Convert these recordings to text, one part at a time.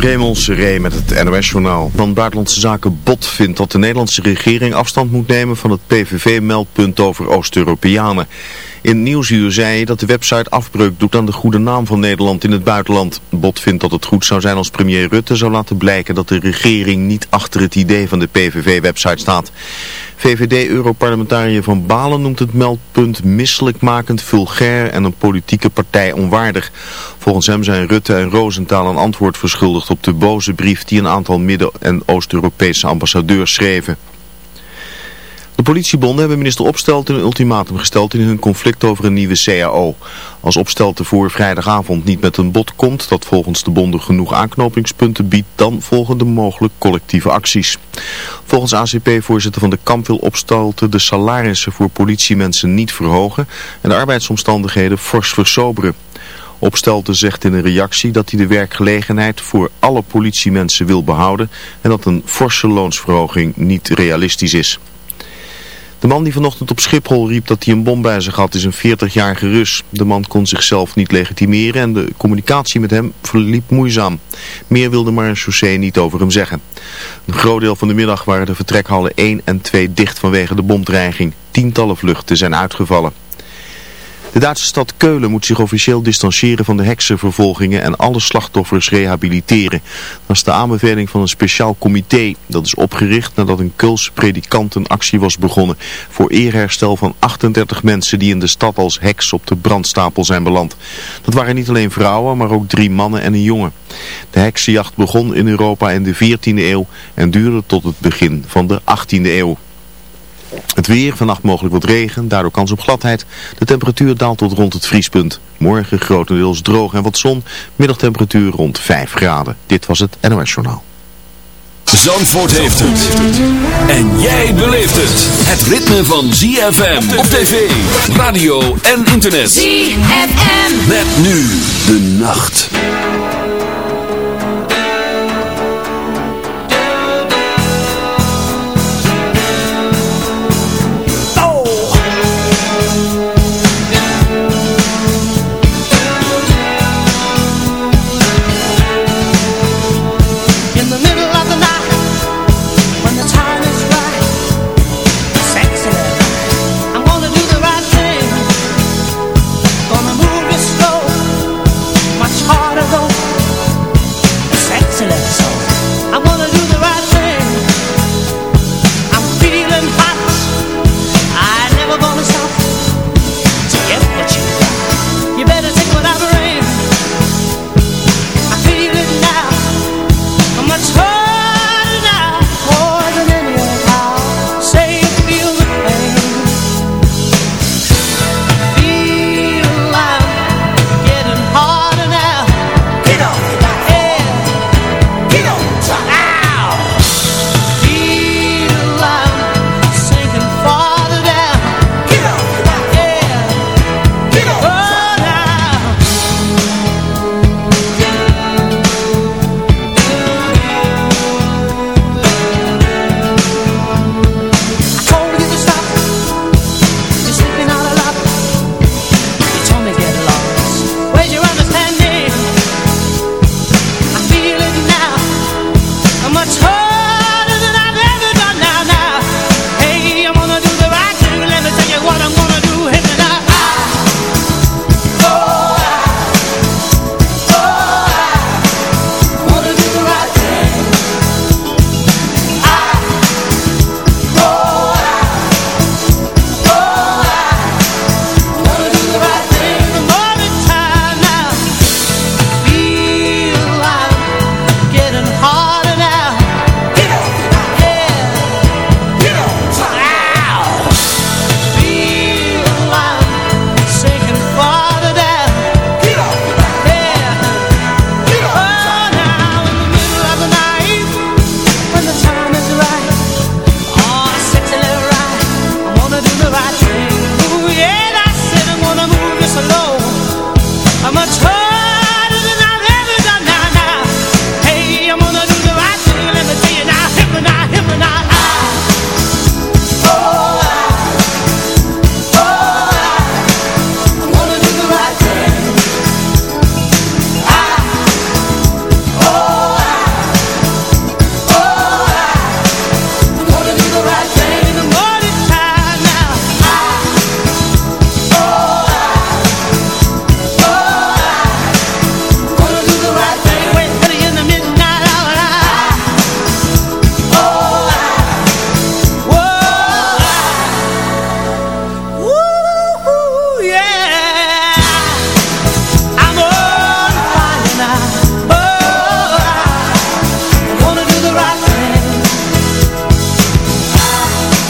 Raymond Seré met het NOS-journaal. Van Buitenlandse Zaken Bot vindt dat de Nederlandse regering afstand moet nemen van het PVV-meldpunt over Oost-Europeanen. In Nieuwsuur zei hij dat de website afbreuk doet aan de goede naam van Nederland in het buitenland. Bot vindt dat het goed zou zijn als premier Rutte zou laten blijken dat de regering niet achter het idee van de PVV-website staat. VVD-europarlementariër Van Balen noemt het meldpunt misselijkmakend, vulgair en een politieke partij onwaardig. Volgens hem zijn Rutte en Rosenthal een antwoord verschuldigd op de boze brief die een aantal Midden- en Oost-Europese ambassadeurs schreven. De politiebonden hebben minister Opstelten een ultimatum gesteld in hun conflict over een nieuwe CAO. Als Opstelten voor vrijdagavond niet met een bod komt dat volgens de bonden genoeg aanknopingspunten biedt, dan volgen de mogelijk collectieve acties. Volgens ACP-voorzitter van de Kamp wil Opstelten de salarissen voor politiemensen niet verhogen en de arbeidsomstandigheden fors versoberen. Opstelten zegt in een reactie dat hij de werkgelegenheid voor alle politiemensen wil behouden en dat een forse loonsverhoging niet realistisch is. De man die vanochtend op Schiphol riep dat hij een bom bij zich had is een 40-jarige Rus. De man kon zichzelf niet legitimeren en de communicatie met hem verliep moeizaam. Meer wilde marechaussee niet over hem zeggen. Een groot deel van de middag waren de vertrekhallen 1 en 2 dicht vanwege de bomdreiging. Tientallen vluchten zijn uitgevallen. De Duitse stad Keulen moet zich officieel distancieren van de heksenvervolgingen en alle slachtoffers rehabiliteren. Dat is de aanbeveling van een speciaal comité. Dat is opgericht nadat een Keulse predikant een actie was begonnen voor eerherstel van 38 mensen die in de stad als heks op de brandstapel zijn beland. Dat waren niet alleen vrouwen, maar ook drie mannen en een jongen. De heksenjacht begon in Europa in de 14e eeuw en duurde tot het begin van de 18e eeuw. Het weer, vannacht mogelijk wat regen, daardoor kans op gladheid. De temperatuur daalt tot rond het vriespunt. Morgen grotendeels droog en wat zon. Middagtemperatuur rond 5 graden. Dit was het NOS Journaal. Zandvoort heeft het. En jij beleeft het. Het ritme van ZFM op tv, radio en internet. ZFM. Met nu de nacht.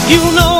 You know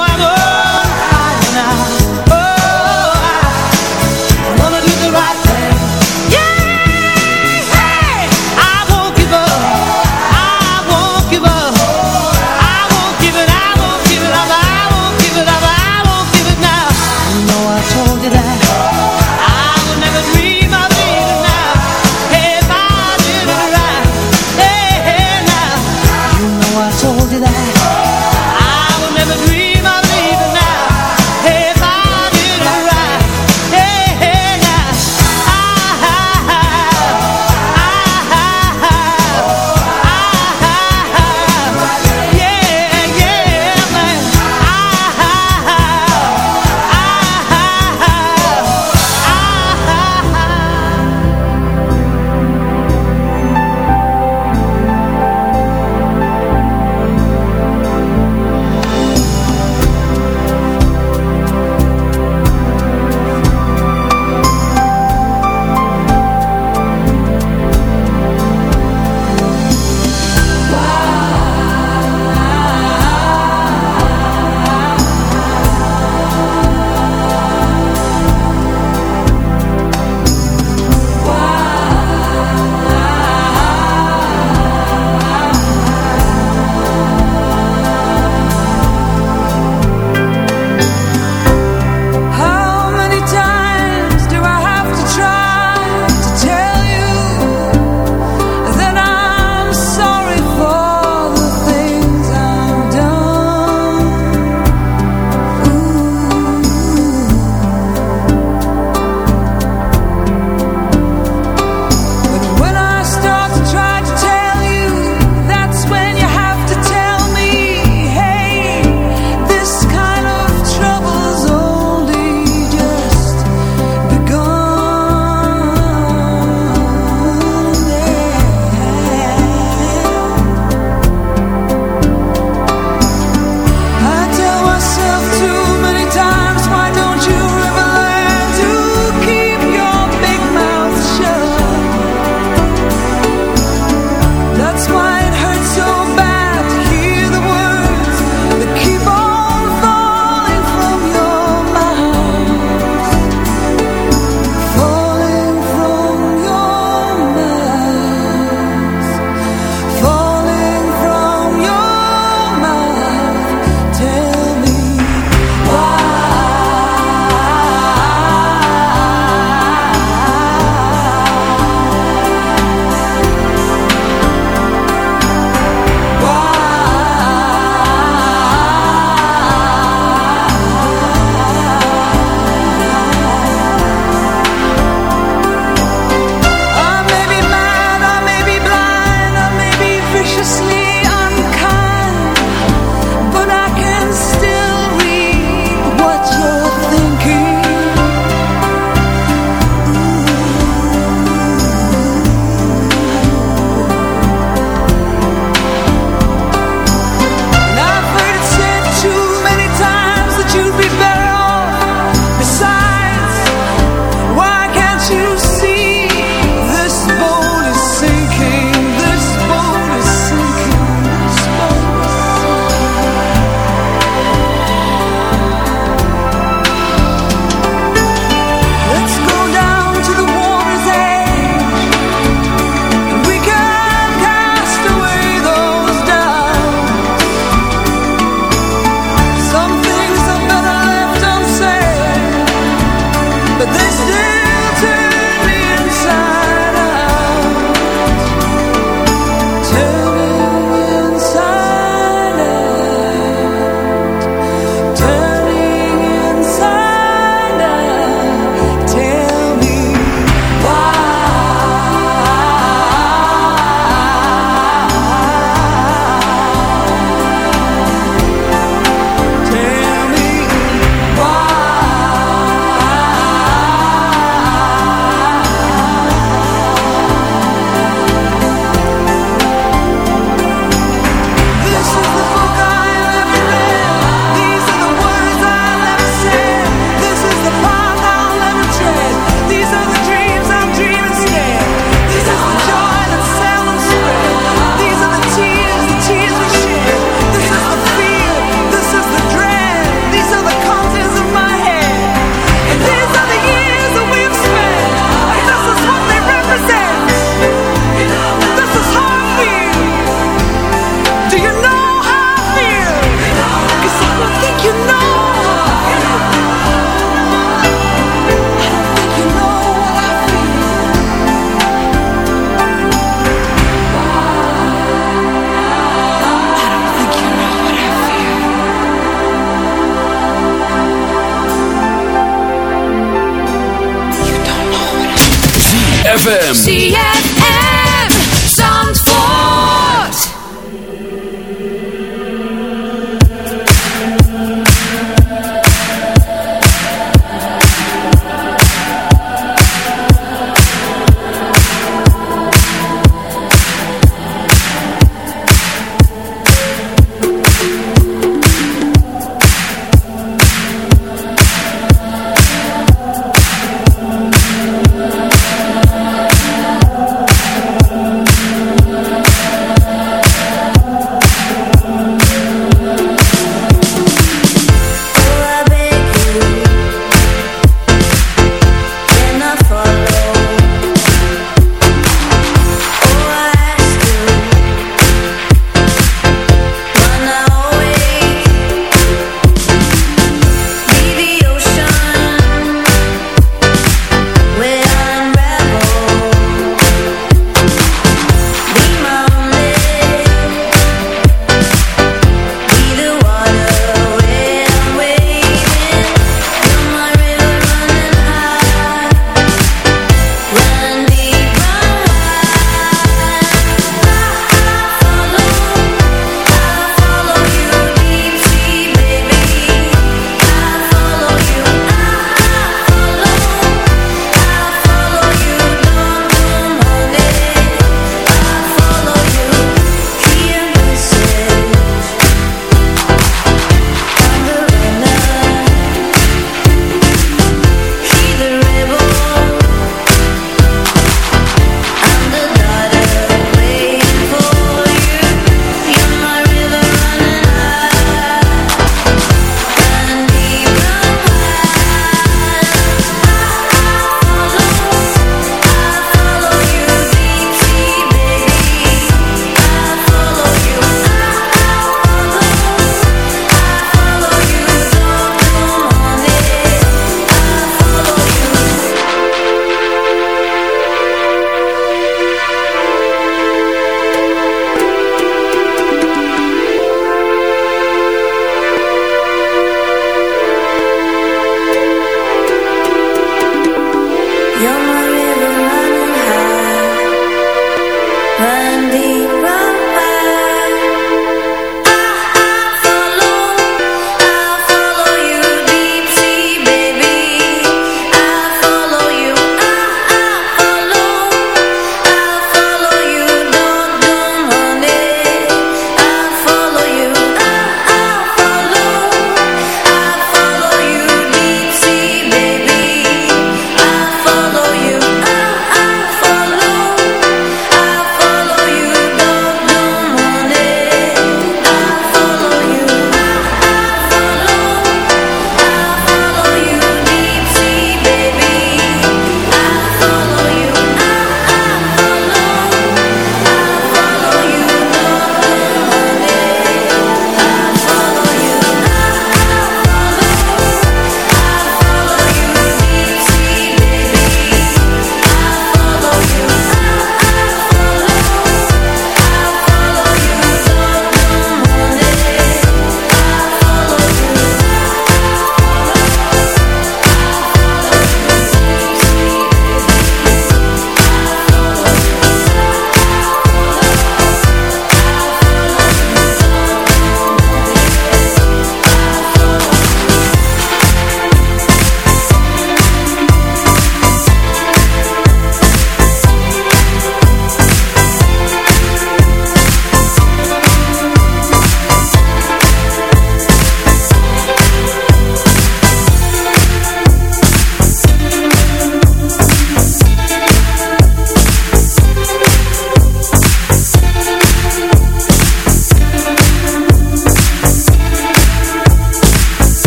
ZFM.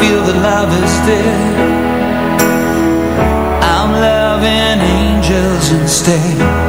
feel that love is dead. I'm loving angels instead.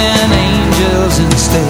sending angels instead.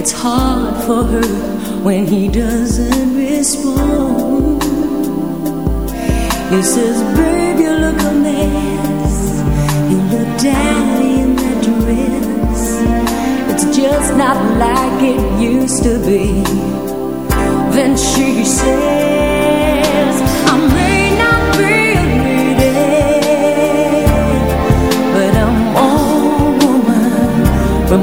It's hard for her when he doesn't respond. He says, Babe, you look a mess. You look daddy in that dress. It's just not like it used to be. Then she says, I may not be a lady, but I'm all woman from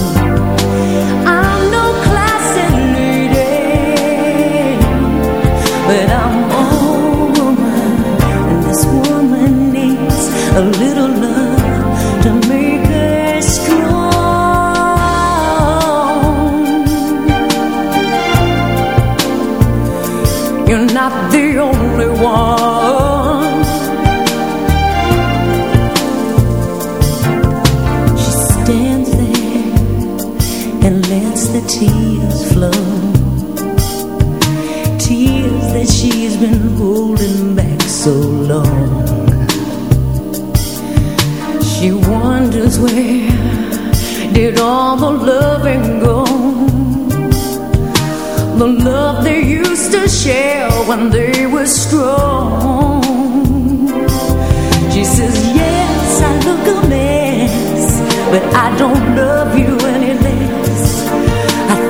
But I don't love you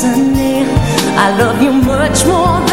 Sunday. I love you much more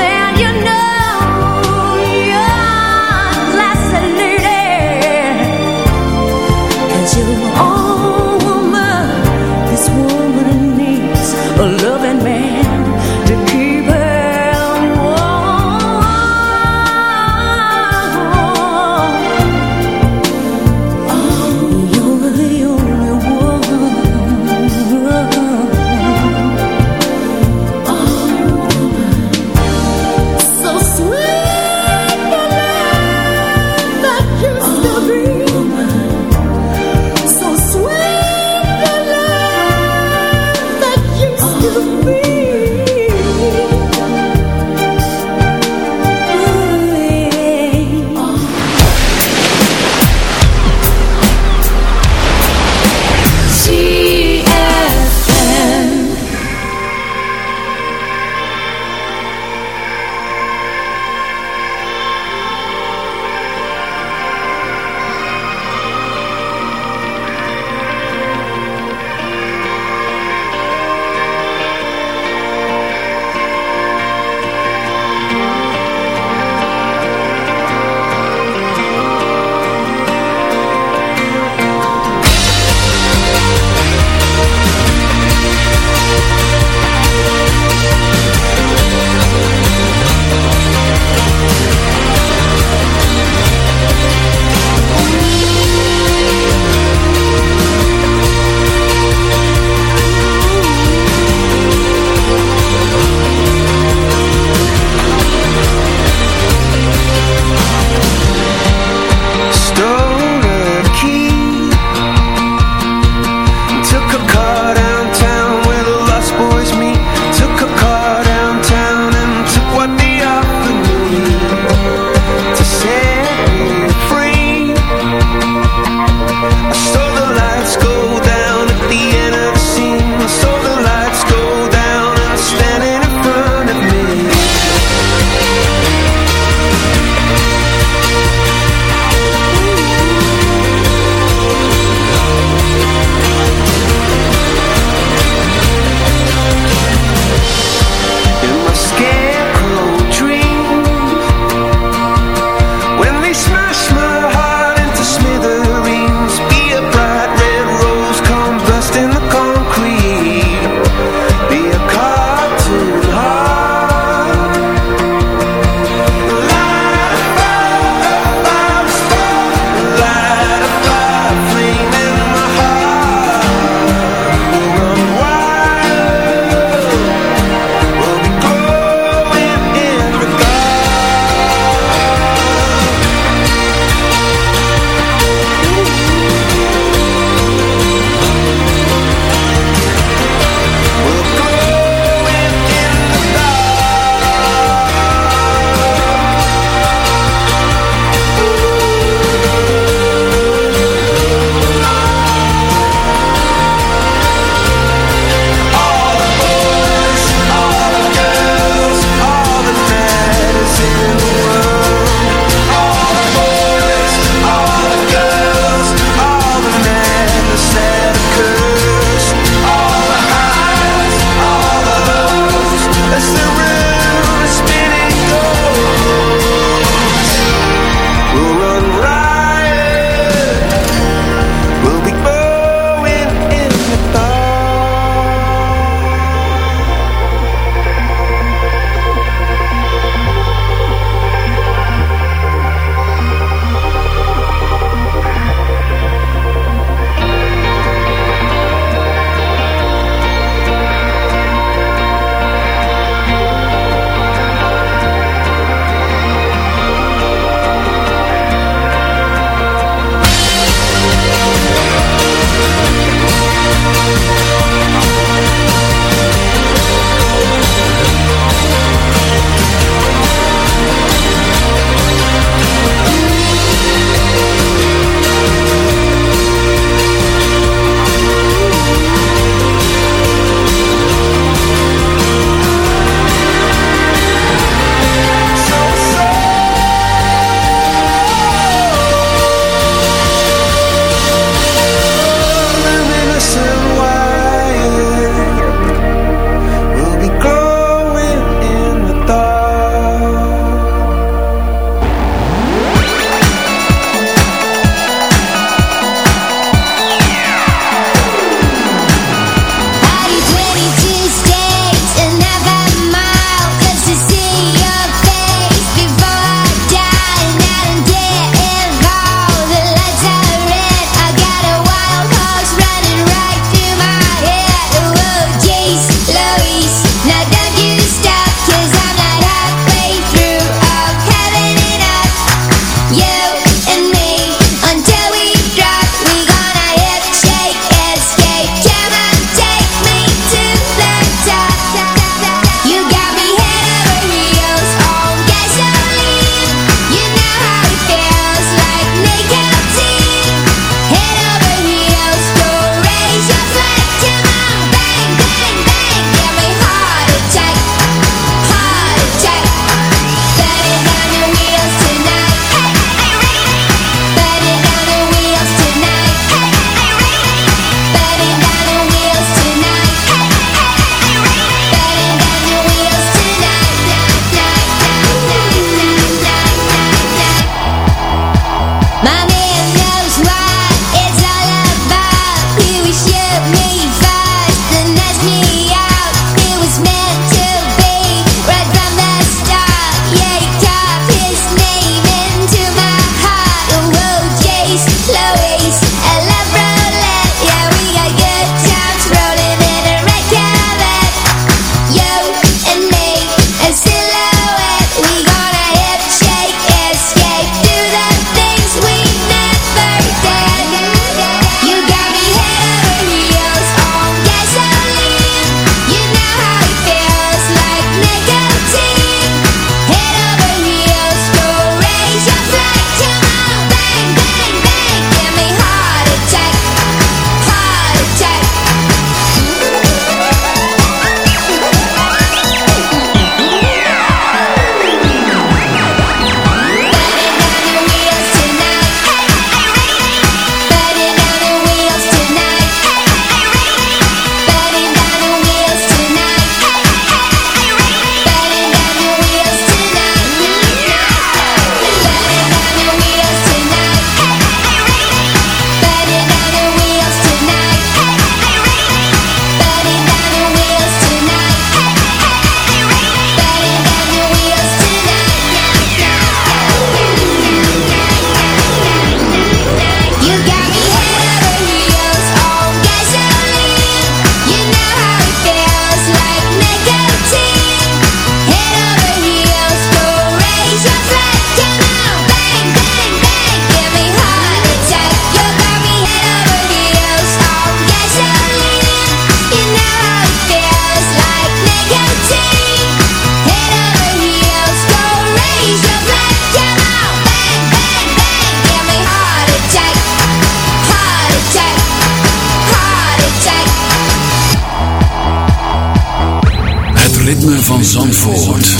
van Zandvoort.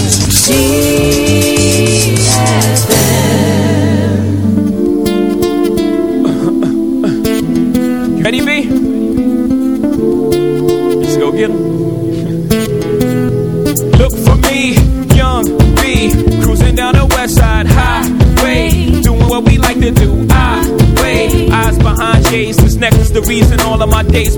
Ready, B? Let's go get 'em. Look for me, young B, cruising down the west side highway, doing what we like to do. I wait, eyes behind shades. This necklace, the reason all of my dates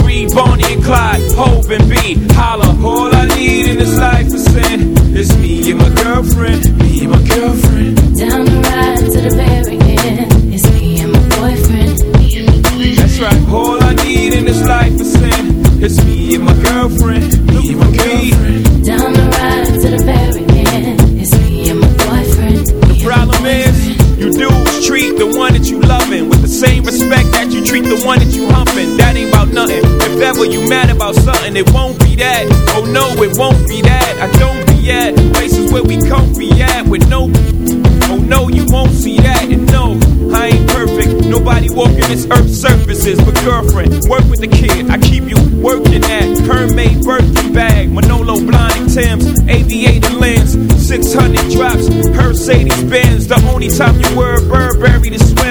03, Bonnie and Clyde, Hope and B. Holla, all I need in this life is sin. It's me and my girlfriend, me and my girlfriend. Down the ride to the very end. It's me and my boyfriend. Me and my boyfriend. That's right. All I need in this life is sin. It's me and my girlfriend. Me and my girlfriend. Down the ride to the very end. It's me and my boyfriend. The problem is, you dudes treat the one that you loving with the same respect that you treat the one that you humping. That ain't about nothing. If ever you mad about something, it won't be that. Oh no, it won't be that. I don't be at places where we comfy at with no. Oh no, you won't see that. And no, I ain't perfect. Nobody walking this earth's surfaces. But girlfriend, work with the kid. I keep you working at Hermès birthday bag, Manolo blinding Tim's, aviator lens, 600 drops, Mercedes Benz. The only time you wear Burberry to swim.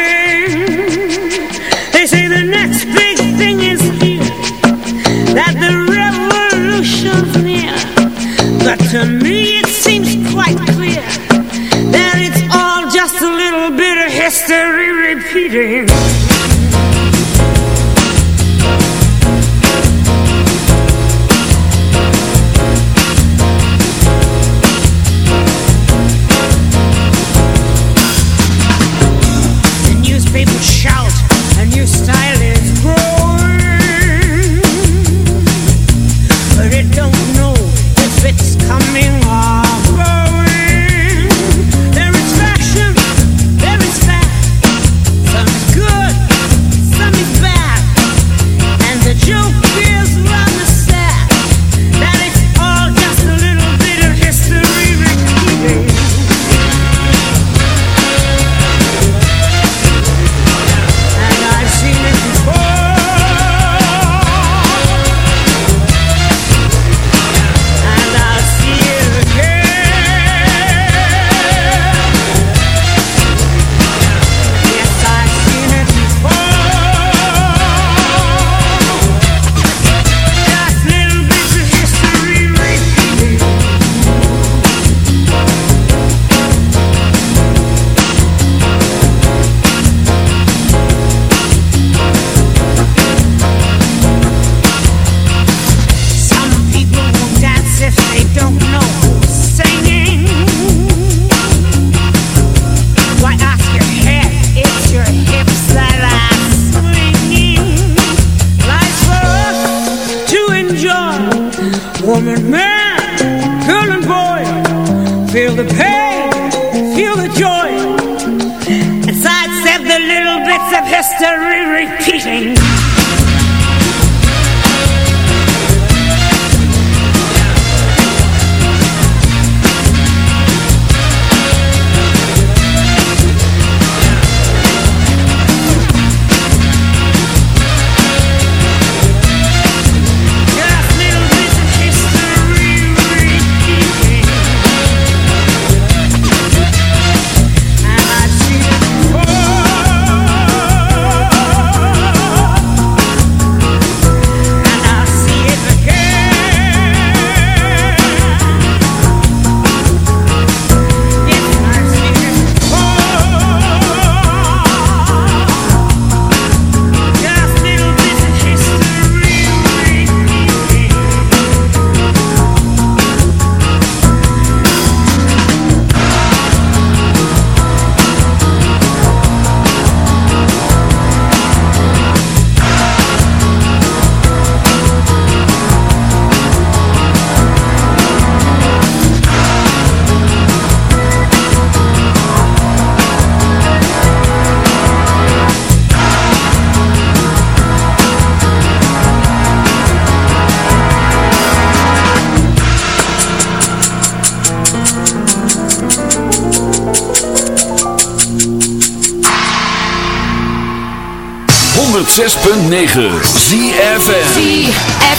106.9 ZFN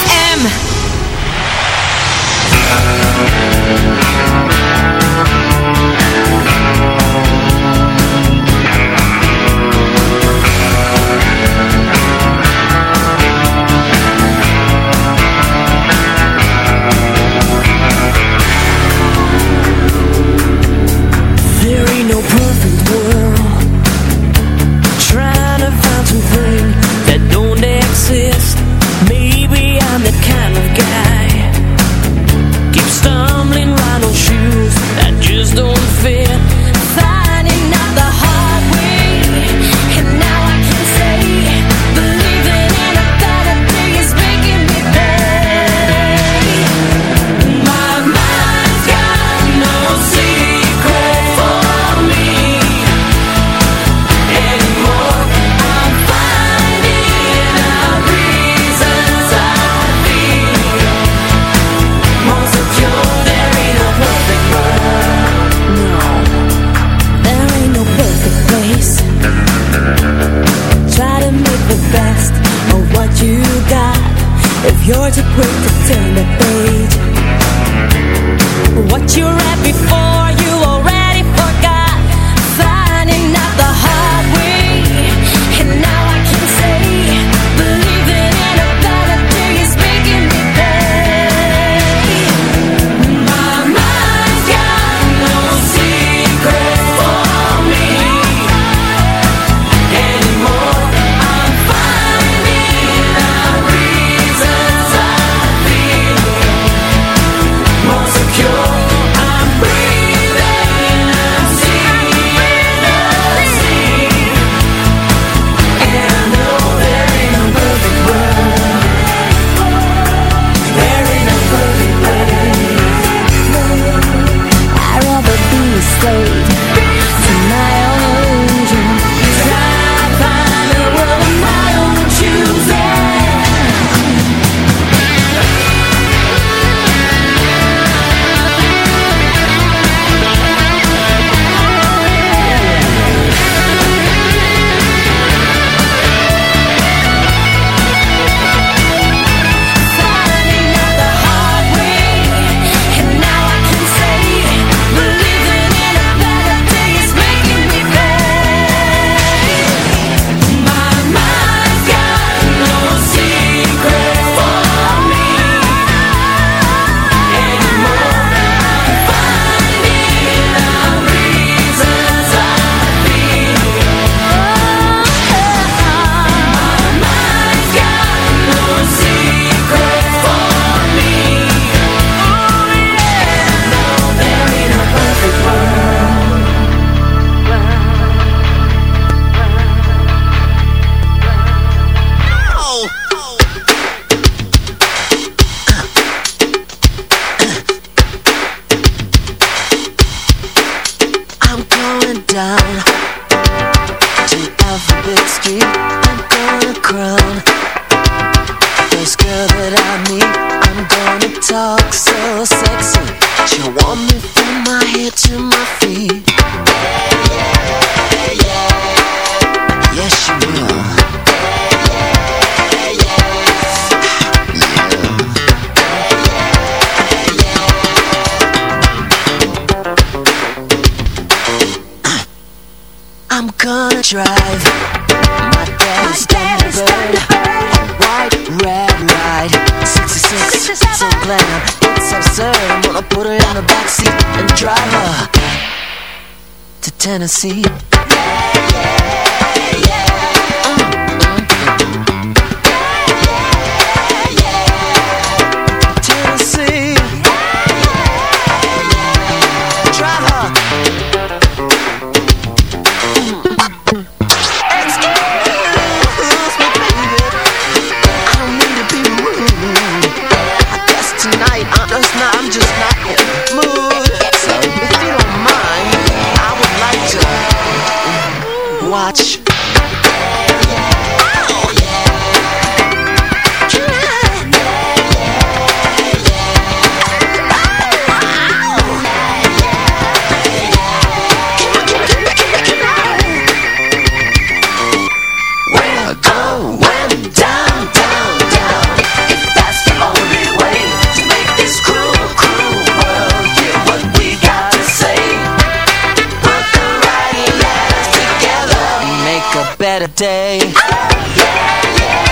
Tennessee a better day. Yeah,